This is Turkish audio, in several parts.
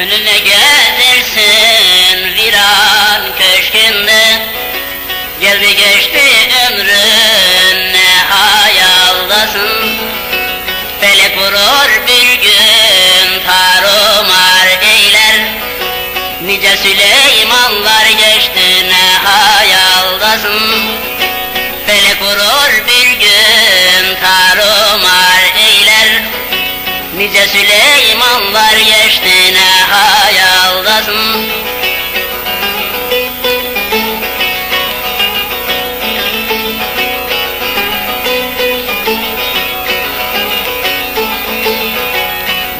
Gönlüne gezersin viran köşkünde. Geldi geçti ömrün ne hayaldasın Felek vurur bir gün tarumar eyler. Nice Süleymanlar geçti ne hayaldasın Felek vurur bir gün Nice Süleymanlar geçti ne hayaldasın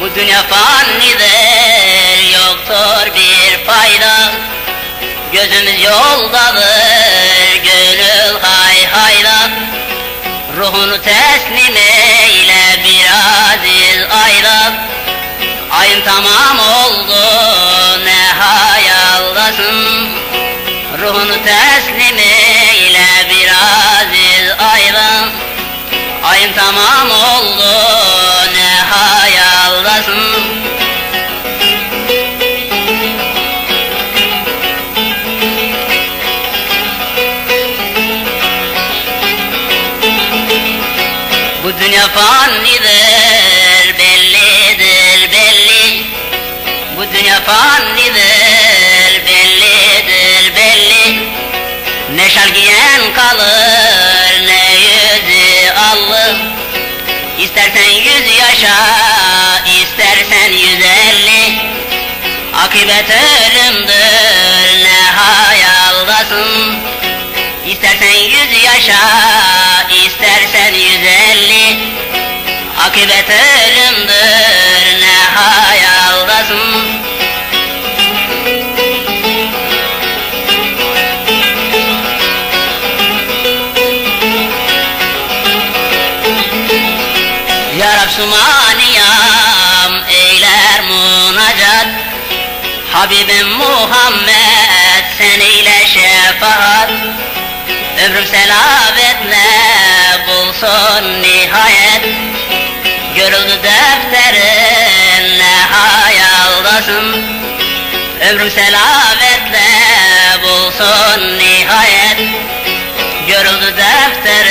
Bu dünya fanidir yoktur bir fayda. Gözümüz yoldadır gönül hay hayda. Ruhunu teslim eyle Bu dünya fanidir bellidir belli. Bu dünya fanidir bellidir belli. Ne şal giyen kalır ne yüzü allı. İstersen yüz yaşa istersen yüz elli. Akıbet ölümdür ne hayaldasın İstersen yüz yaşa, istersen yüz elli. Akıbet ölümdür ne hayaldasın Ya Rab Sümaniyam eyler munacat. Habibim Muhammed sen ile şefaat. Ömrüm selametle bulsun nihayet. Görüldü defterin ne hayaldasın Ömrüm selametle bulsun nihayet. Görüldü defterin